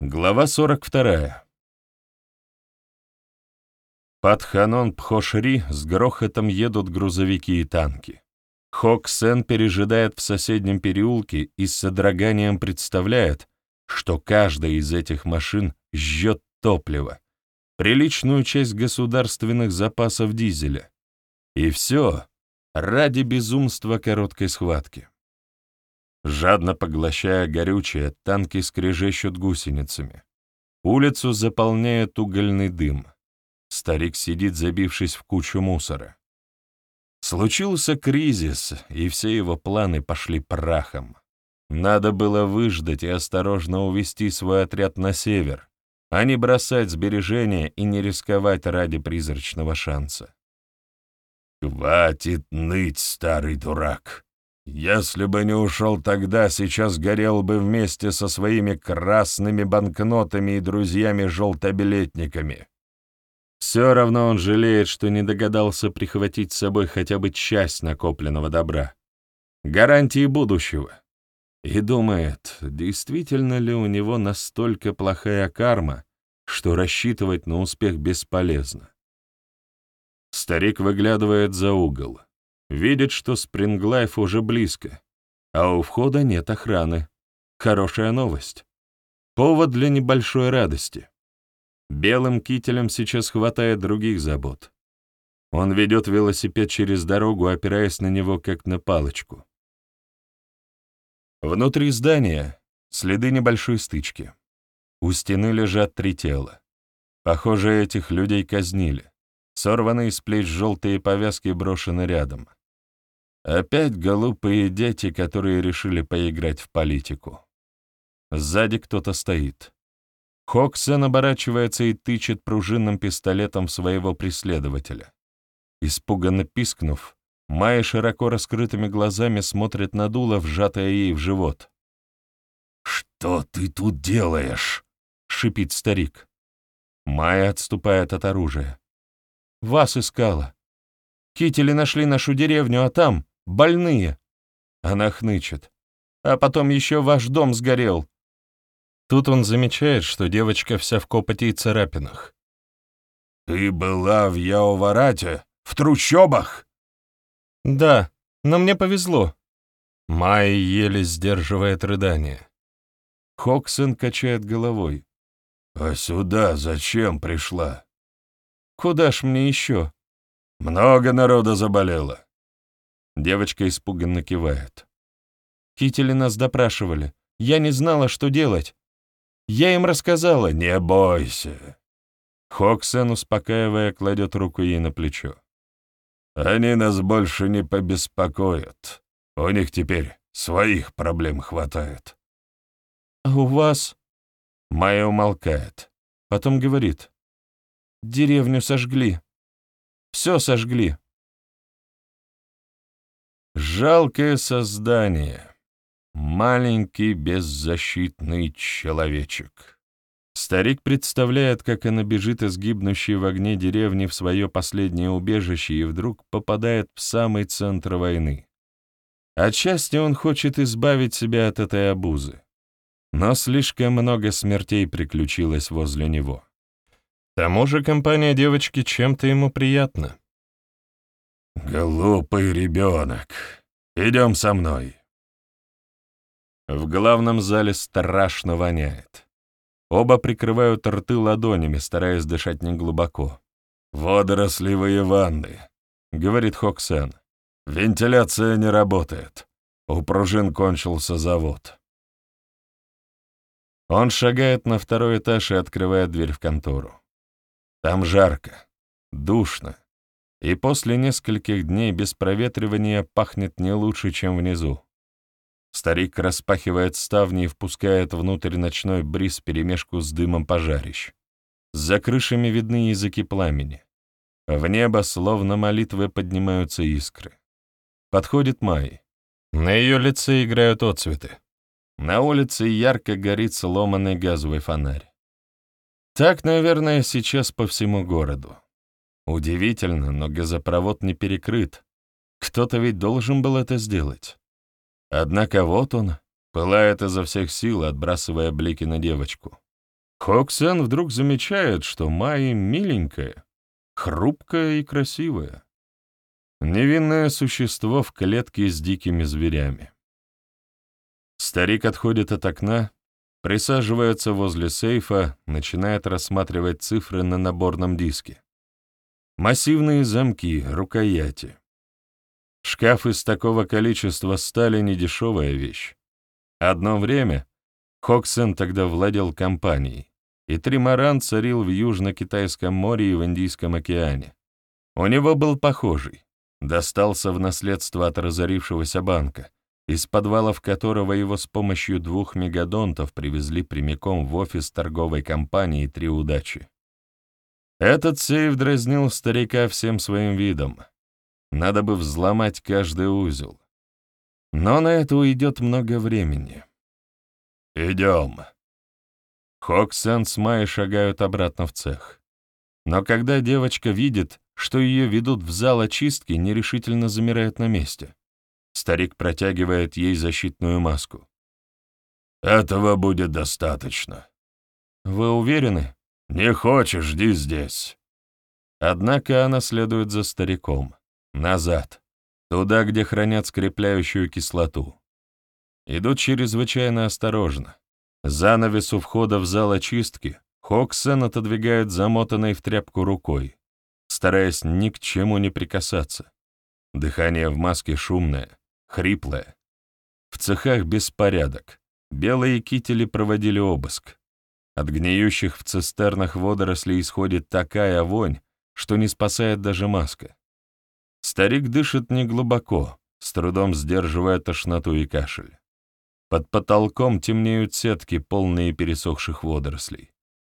Глава 42. Под Ханон-Пхошри с грохотом едут грузовики и танки. Хок-Сен пережидает в соседнем переулке и с содроганием представляет, что каждая из этих машин жжет топливо, приличную часть государственных запасов дизеля. И все ради безумства короткой схватки. Жадно поглощая горючее, танки скрежещут гусеницами. Улицу заполняет угольный дым. Старик сидит, забившись в кучу мусора. Случился кризис, и все его планы пошли прахом. Надо было выждать и осторожно увести свой отряд на север, а не бросать сбережения и не рисковать ради призрачного шанса. «Хватит ныть, старый дурак!» Если бы не ушел тогда, сейчас горел бы вместе со своими красными банкнотами и друзьями-желтобилетниками. Все равно он жалеет, что не догадался прихватить с собой хотя бы часть накопленного добра. Гарантии будущего. И думает, действительно ли у него настолько плохая карма, что рассчитывать на успех бесполезно. Старик выглядывает за угол. Видит, что Спринглайф уже близко, а у входа нет охраны. Хорошая новость. Повод для небольшой радости. Белым кителем сейчас хватает других забот. Он ведет велосипед через дорогу, опираясь на него как на палочку. Внутри здания следы небольшой стычки. У стены лежат три тела. Похоже, этих людей казнили. Сорванные с плеч желтые повязки брошены рядом. Опять глупые дети, которые решили поиграть в политику. Сзади кто-то стоит. Хоксен оборачивается и тычет пружинным пистолетом своего преследователя. Испуганно пискнув, Майя широко раскрытыми глазами смотрит на дуло, вжатое ей в живот. «Что ты тут делаешь?» — шипит старик. Майя отступает от оружия. «Вас искала. Кители нашли нашу деревню, а там Больные!» Она хнычет. «А потом еще ваш дом сгорел!» Тут он замечает, что девочка вся в копоти и царапинах. «Ты была в Яоварате? В трущобах?» «Да, но мне повезло». Майя еле сдерживает рыдание. Хоксен качает головой. «А сюда зачем пришла?» «Куда ж мне еще?» «Много народа заболело. Девочка испуганно кивает. Кители нас допрашивали. Я не знала, что делать. Я им рассказала. «Не бойся». Хоксен, успокаивая, кладет руку ей на плечо. «Они нас больше не побеспокоят. У них теперь своих проблем хватает». «А у вас...» Майя умолкает. Потом говорит. «Деревню сожгли. Все сожгли. Жалкое создание. Маленький беззащитный человечек. Старик представляет, как она бежит из гибнущей в огне деревни в свое последнее убежище и вдруг попадает в самый центр войны. Отчасти он хочет избавить себя от этой обузы. Но слишком много смертей приключилось возле него. К тому же компания девочки чем-то ему приятна. «Глупый ребенок. Идем со мной». В главном зале страшно воняет. Оба прикрывают рты ладонями, стараясь дышать неглубоко. «Водорослевые ванны», — говорит Хоксен. «Вентиляция не работает. У пружин кончился завод». Он шагает на второй этаж и открывает дверь в контору. Там жарко, душно, и после нескольких дней без проветривания пахнет не лучше, чем внизу. Старик распахивает ставни и впускает внутрь ночной бриз перемешку с дымом пожарищ. За крышами видны языки пламени. В небо, словно молитвы, поднимаются искры. Подходит Май. На ее лице играют отцветы. На улице ярко горит сломанный газовый фонарь. Так, наверное, сейчас по всему городу. Удивительно, но газопровод не перекрыт. Кто-то ведь должен был это сделать. Однако вот он, пылает изо всех сил, отбрасывая блики на девочку. Хоксен вдруг замечает, что Майи миленькая, хрупкая и красивая. Невинное существо в клетке с дикими зверями. Старик отходит от окна, присаживается возле сейфа, начинает рассматривать цифры на наборном диске. Массивные замки, рукояти. Шкаф из такого количества стали недешевая вещь. Одно время Хоксен тогда владел компанией, и тримаран царил в Южно-Китайском море и в Индийском океане. У него был похожий, достался в наследство от разорившегося банка, из подвалов которого его с помощью двух мегадонтов привезли прямиком в офис торговой компании «Три удачи». Этот сейф дразнил старика всем своим видом. Надо бы взломать каждый узел. Но на это уйдет много времени. «Идем». Хоксен с Майей шагают обратно в цех. Но когда девочка видит, что ее ведут в зал очистки, нерешительно замирает на месте. Старик протягивает ей защитную маску. «Этого будет достаточно». «Вы уверены?» «Не хочешь, жди здесь». Однако она следует за стариком. Назад. Туда, где хранят скрепляющую кислоту. Идут чрезвычайно осторожно. Занавес у входа в зал очистки Хоксен отодвигает замотанной в тряпку рукой, стараясь ни к чему не прикасаться. Дыхание в маске шумное, хриплое. В цехах беспорядок. Белые кители проводили обыск. От гниющих в цистернах водорослей исходит такая вонь, что не спасает даже маска. Старик дышит неглубоко, с трудом сдерживая тошноту и кашель. Под потолком темнеют сетки, полные пересохших водорослей.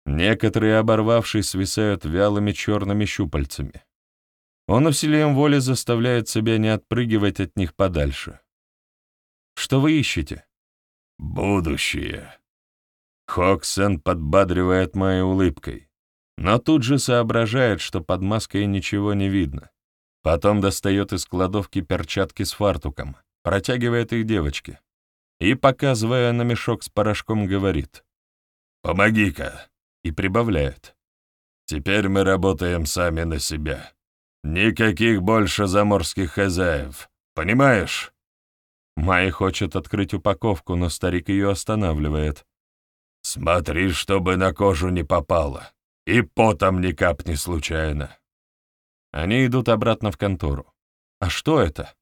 Некоторые, оборвавшись, свисают вялыми черными щупальцами. Он усилием воли заставляет себя не отпрыгивать от них подальше. «Что вы ищете?» «Будущее», Хоксен подбадривает моей улыбкой, но тут же соображает, что под маской ничего не видно. Потом достает из кладовки перчатки с фартуком, протягивает их девочке и, показывая на мешок с порошком, говорит «Помоги-ка!» и прибавляет «Теперь мы работаем сами на себя. Никаких больше заморских хозяев, понимаешь?» Майя хочет открыть упаковку, но старик ее останавливает. Смотри, чтобы на кожу не попало, и потом ни капни случайно. Они идут обратно в контору. А что это?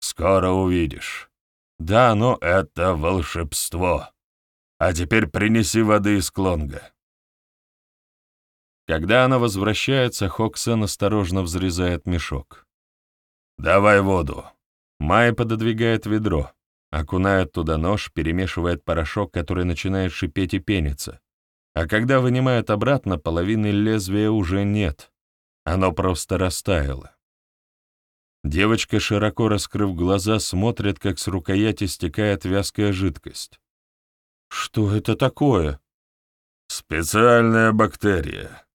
Скоро увидишь. Да, но это волшебство. А теперь принеси воды из клонга. Когда она возвращается, Хоксен осторожно взрезает мешок. «Давай воду». Май пододвигает ведро. Окунает туда нож, перемешивает порошок, который начинает шипеть и пениться. А когда вынимает обратно, половины лезвия уже нет. Оно просто растаяло. Девочка, широко раскрыв глаза, смотрит, как с рукояти стекает вязкая жидкость. «Что это такое?» «Специальная бактерия.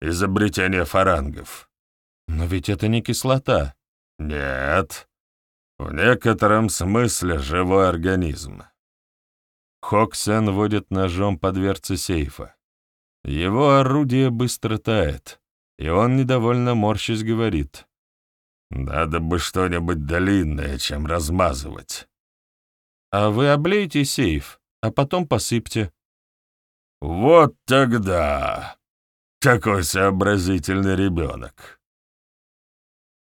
Изобретение фарангов». «Но ведь это не кислота». «Нет. В некотором смысле живой организм. Хоксен водит ножом по дверце сейфа. Его орудие быстро тает, и он недовольно морщись говорит. «Надо бы что-нибудь длинное, чем размазывать». «А вы облейте сейф, а потом посыпьте». «Вот тогда! Какой сообразительный ребенок!»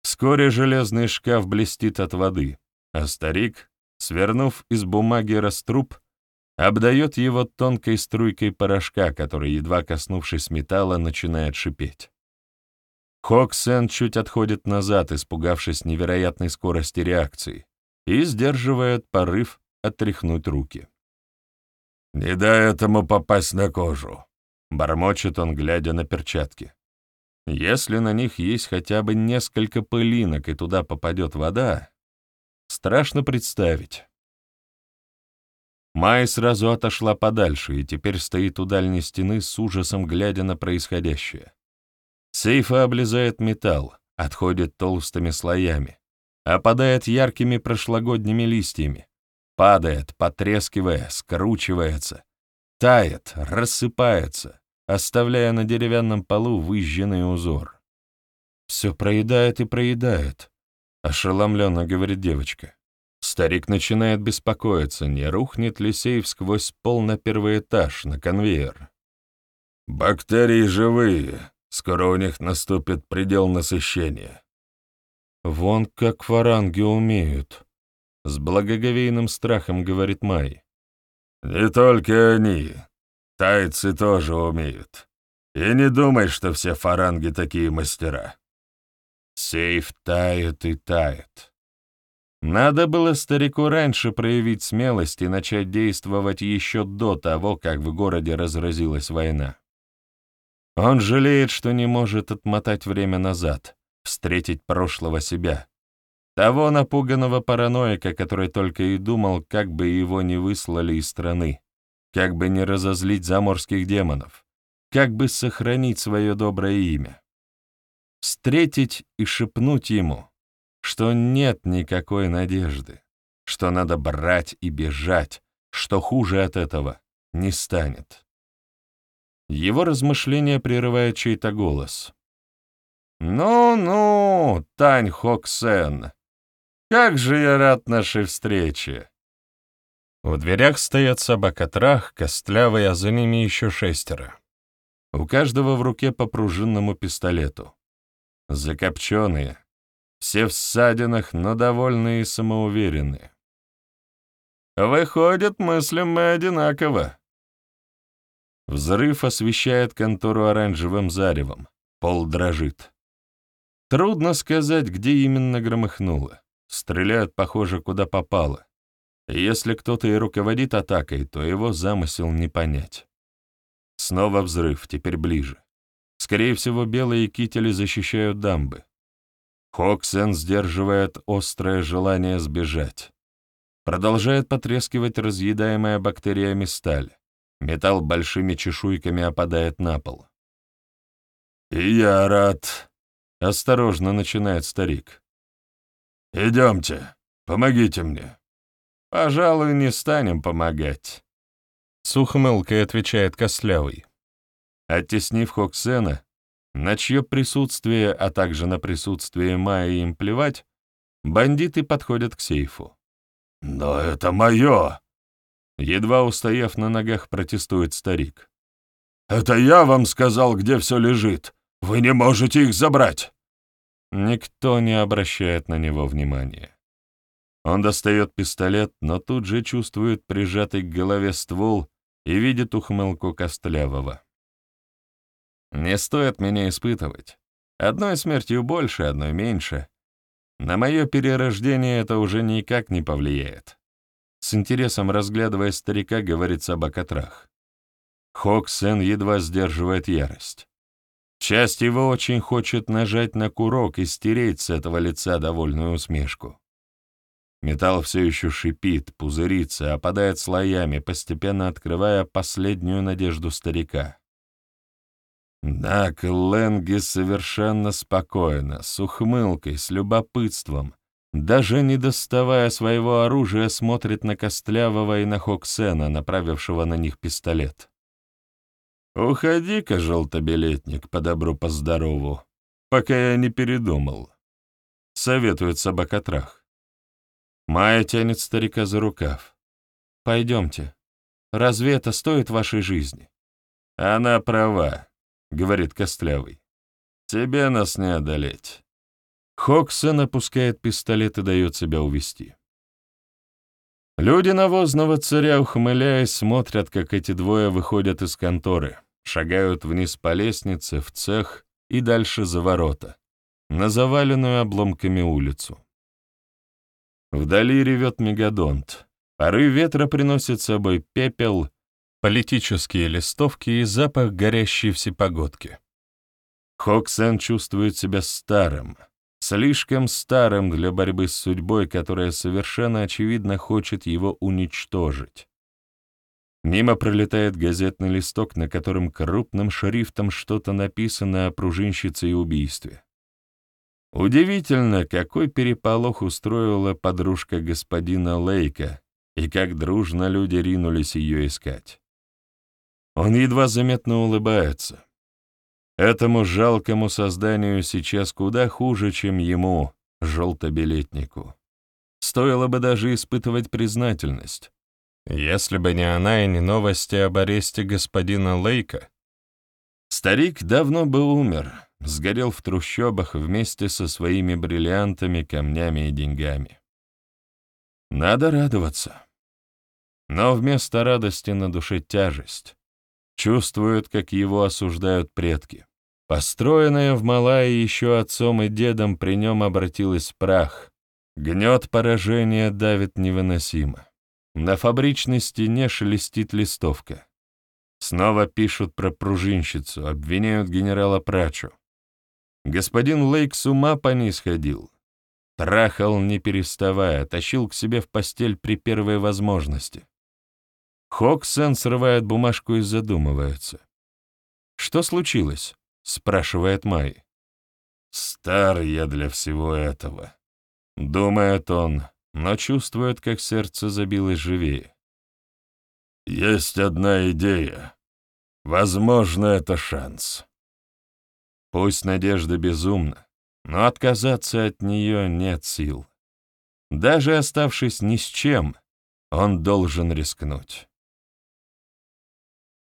Вскоре железный шкаф блестит от воды, а старик, свернув из бумаги раструб, обдает его тонкой струйкой порошка, который, едва коснувшись металла, начинает шипеть. Хоксен чуть отходит назад, испугавшись невероятной скорости реакции, и сдерживает порыв отряхнуть руки. «Не дай этому попасть на кожу», — бормочет он, глядя на перчатки. Если на них есть хотя бы несколько пылинок и туда попадет вода, страшно представить. Май сразу отошла подальше и теперь стоит у дальней стены с ужасом, глядя на происходящее. Сейфа облезает металл, отходит толстыми слоями, опадает яркими прошлогодними листьями, падает, потрескивая, скручивается, тает, рассыпается, оставляя на деревянном полу выжженный узор. «Все проедает и проедает», — ошеломленно говорит девочка. Старик начинает беспокоиться, не рухнет ли сейф сквозь пол на первый этаж, на конвейер. «Бактерии живые, скоро у них наступит предел насыщения». «Вон как фаранги умеют», — с благоговейным страхом говорит Май. «Не только они, тайцы тоже умеют. И не думай, что все фаранги такие мастера». Сейф тает и тает. Надо было старику раньше проявить смелость и начать действовать еще до того, как в городе разразилась война. Он жалеет, что не может отмотать время назад, встретить прошлого себя, того напуганного параноика, который только и думал, как бы его не выслали из страны, как бы не разозлить заморских демонов, как бы сохранить свое доброе имя. Встретить и шепнуть ему, что нет никакой надежды, что надо брать и бежать, что хуже от этого не станет. Его размышления прерывает чей-то голос. «Ну-ну, Тань Хоксен, как же я рад нашей встрече!» В дверях стоят собака Трах, Костлявый, а за ними еще шестеро. У каждого в руке по пружинному пистолету. Закопченные, все в ссадинах, но довольные и самоуверенные. Выходит, мыслим мы одинаково. Взрыв освещает контору оранжевым заревом. Пол дрожит. Трудно сказать, где именно громыхнуло. Стреляют, похоже, куда попало. Если кто-то и руководит атакой, то его замысел не понять. Снова взрыв, теперь ближе. Скорее всего, белые кители защищают дамбы. Хоксен сдерживает острое желание сбежать. Продолжает потрескивать разъедаемая бактериями сталь. Металл большими чешуйками опадает на пол. «И я рад», — осторожно начинает старик. «Идемте, помогите мне». «Пожалуй, не станем помогать», — с ухмылкой отвечает Кослявый. Оттеснив Хоксена, на чье присутствие, а также на присутствие Майи им плевать, бандиты подходят к сейфу. «Но это мое!» Едва устояв на ногах, протестует старик. «Это я вам сказал, где все лежит. Вы не можете их забрать!» Никто не обращает на него внимания. Он достает пистолет, но тут же чувствует прижатый к голове ствол и видит ухмылку Костлявого. Не стоит меня испытывать. Одной смертью больше, одной меньше. На мое перерождение это уже никак не повлияет. С интересом разглядывая старика, говорит собакотрах. Хоксен едва сдерживает ярость. Часть его очень хочет нажать на курок и стереть с этого лица довольную усмешку. Металл все еще шипит, пузырится, опадает слоями, постепенно открывая последнюю надежду старика. Дак Ленги совершенно спокойно, с ухмылкой, с любопытством, даже не доставая своего оружия, смотрит на Костлявого и на Хоксена, направившего на них пистолет. «Уходи-ка, желтобилетник, по добру, по здорову, пока я не передумал», — советует собакотрах. Майя тянет старика за рукав. «Пойдемте. Разве это стоит вашей жизни?» «Она права. — говорит Костлявый. «Тебе нас не одолеть». Хоксон опускает пистолет и дает себя увести. Люди навозного царя, ухмыляясь, смотрят, как эти двое выходят из конторы, шагают вниз по лестнице, в цех и дальше за ворота, на заваленную обломками улицу. Вдали ревет мегадонт. Порыв ветра приносит с собой пепел, политические листовки и запах горящей всепогодки. Хоксен чувствует себя старым, слишком старым для борьбы с судьбой, которая совершенно очевидно хочет его уничтожить. Мимо пролетает газетный листок, на котором крупным шрифтом что-то написано о пружинщице и убийстве. Удивительно, какой переполох устроила подружка господина Лейка и как дружно люди ринулись ее искать. Он едва заметно улыбается. Этому жалкому созданию сейчас куда хуже, чем ему, желтобилетнику. Стоило бы даже испытывать признательность. Если бы не она и не новости об аресте господина Лейка. Старик давно бы умер, сгорел в трущобах вместе со своими бриллиантами, камнями и деньгами. Надо радоваться. Но вместо радости на душе тяжесть. Чувствует, как его осуждают предки. Построенное в Малайи еще отцом и дедом при нем обратилось в прах. Гнет поражения давит невыносимо. На фабричной стене шелестит листовка. Снова пишут про пружинщицу, обвиняют генерала Прачу. Господин Лейк с ума по ней сходил. Трахал, не переставая, тащил к себе в постель при первой возможности. Хоксен срывает бумажку и задумывается. «Что случилось?» — спрашивает Май. «Стар я для всего этого», — думает он, но чувствует, как сердце забилось живее. «Есть одна идея. Возможно, это шанс». Пусть надежда безумна, но отказаться от нее нет сил. Даже оставшись ни с чем, он должен рискнуть.